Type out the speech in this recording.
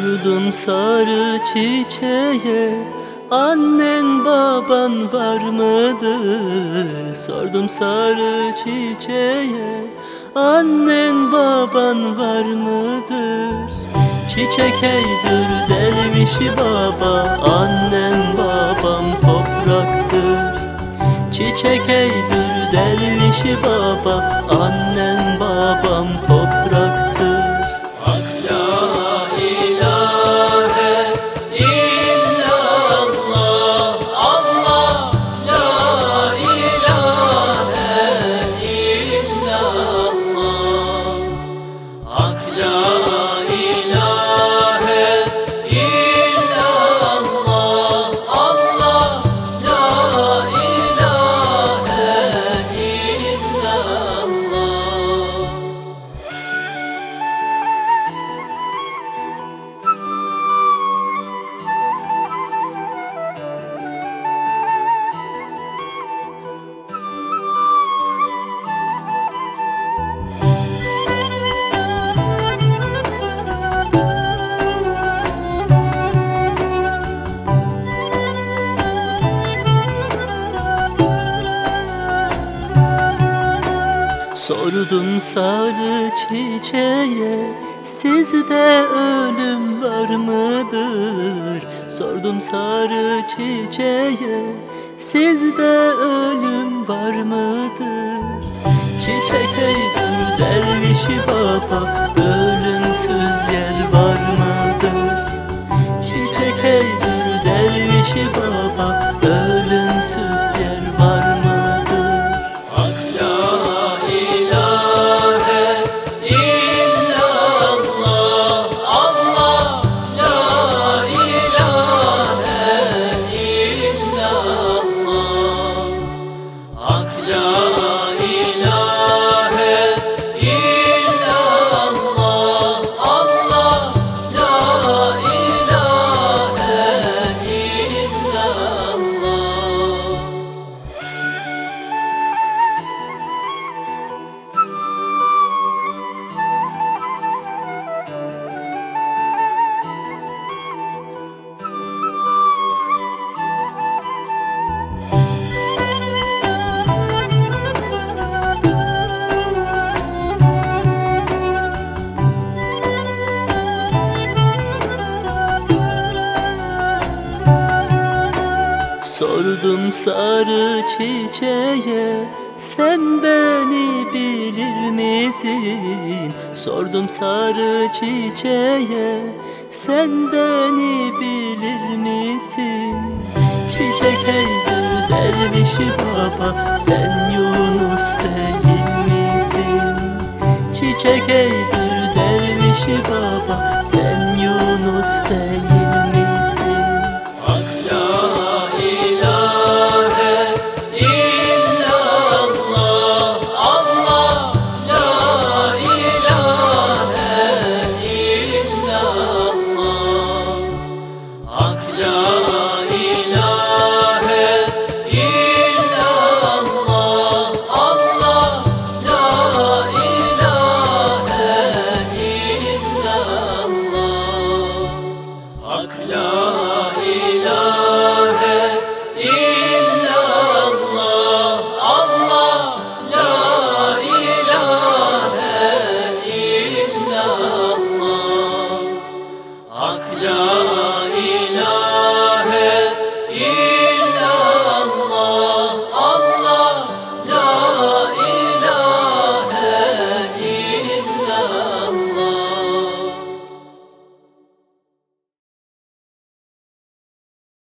Sordum sarı çiçeğe Annen baban var mıdır? Sordum sarı çiçeğe Annen baban var mıdır? Çiçek eydir dervişi baba Annem babam topraktır Çiçek eydir dervişi baba Annem babam topraktır Sordum sarı çiçeğe Sizde ölüm var mıdır? Sordum sarı çiçeğe Sizde ölüm var mıdır? Çiçek eydir dervişi baba Ölümsüz yer var mıdır? Çiçek eydir dervişi baba Ölümsüz Sordum sarı çiçeğe Sen beni bilir misin? Sordum sarı çiçeğe Sen beni bilir misin? Çiçek eydir dervişi baba Sen Yunus değil misin? Çiçek eydir dervişi baba Sen Yunus değil يا إلهي.